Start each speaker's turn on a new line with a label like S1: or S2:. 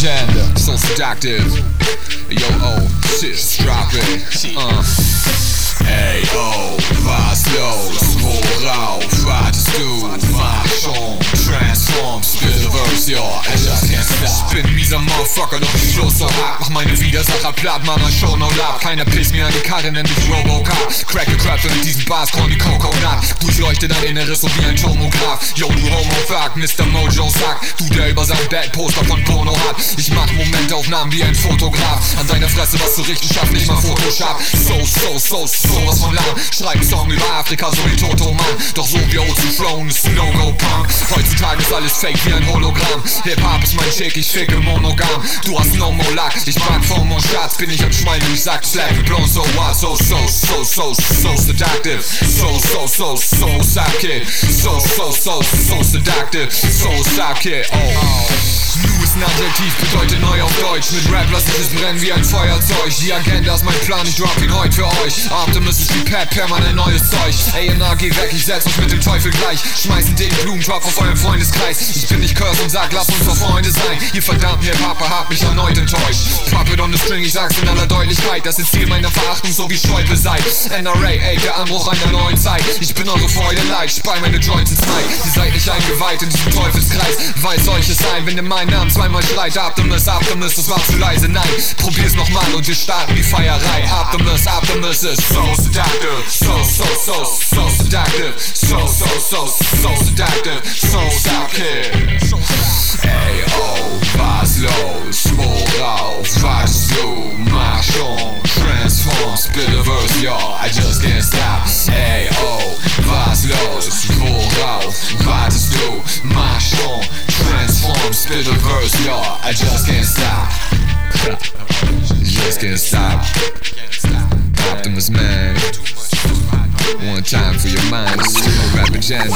S1: agenda, so seductive. Yo, oh, shit, drop it. Uh. Ey, oh, was los? Worauf Ich bin mieser Motherfucker, doch ich los so hart. Mach meine Widersacher platt, Mama, show no love. Keiner piss mir an die Karre, nenn mich Robocop. Crack crap mit diesen Bars, call me Coconut. Durchleuchte dein Inneres so wie ein Tomograph. Yo, du Homo-Fuck, Mr. Mojo Sack. Du, der über sein Bad Poster von Bono hat. Ich mach Momentaufnahmen wie ein Fotograf. An deiner Fresse, was du richtig schaffst, nicht mal Photoshop. So, so, so, so sowas von lang. Schreib Song über Afrika, so wie Toto Mann. Doch so wie O zu Throne ist No-Go-Punk. Heutzutage ist alles fake wie ein Hologramm. Hip-Hop ist mein Chick, ich ficke monogam. Du hast no more luck, ich mag FOMO Schatz. Bin ich am Schwein, ich sag Slap and blown, so what? So, so, so, so, so seductive. So, so, so, so sidekick. So, so, so, so seductive. So sidekick, oh. New ist ein Adjektiv, bedeutet neu auf Deutsch. Mit Rap lass ich es brennen wie ein Feuerzeug. Die Agenda ist mein Plan, ich drop ihn heute für euch. Optimus ist wie Pep, permanent neues Zeug A&R, geh weg, ich setz uns mit dem Teufel gleich. Schmeißen den Blumentrop auf euren Freundeskreis. Ich bin nicht Curse und sag, lass uns doch Freunde sein. Ihr verdammt mir, Papa hat mich erneut enttäuscht. Puppet on the string, ich sag's in aller Deutlichkeit. Das ist Ziel meiner Verachtung, so wie Schäuble seid. NRA, ey, der Anbruch einer neuen Zeit. Ich bin eure Freude leid, spei meine Joints ins Night Ihr seid nicht eingeweiht in diesem Teufelskreis. Weil solches sein, wenn ihr meinen Namen zweimal schreit. Optimus, Optimus, das war zu leise, nein. Probier's nochmal und wir starten die Feierei. Optimus, Optimus ist so seductive So, so, so, so seductive So, so, so, so seductive So sidekick Ey, oh, was los? Worauf wartest du? Mach schon, transform, Spitterverse, yo, I just can't stop Ey, oh, was los? Worauf wartest du? Mach schon, transform, Spitterverse, yo, I just can't stop Just can't stop Optimus man One time for your mind, rapid jazz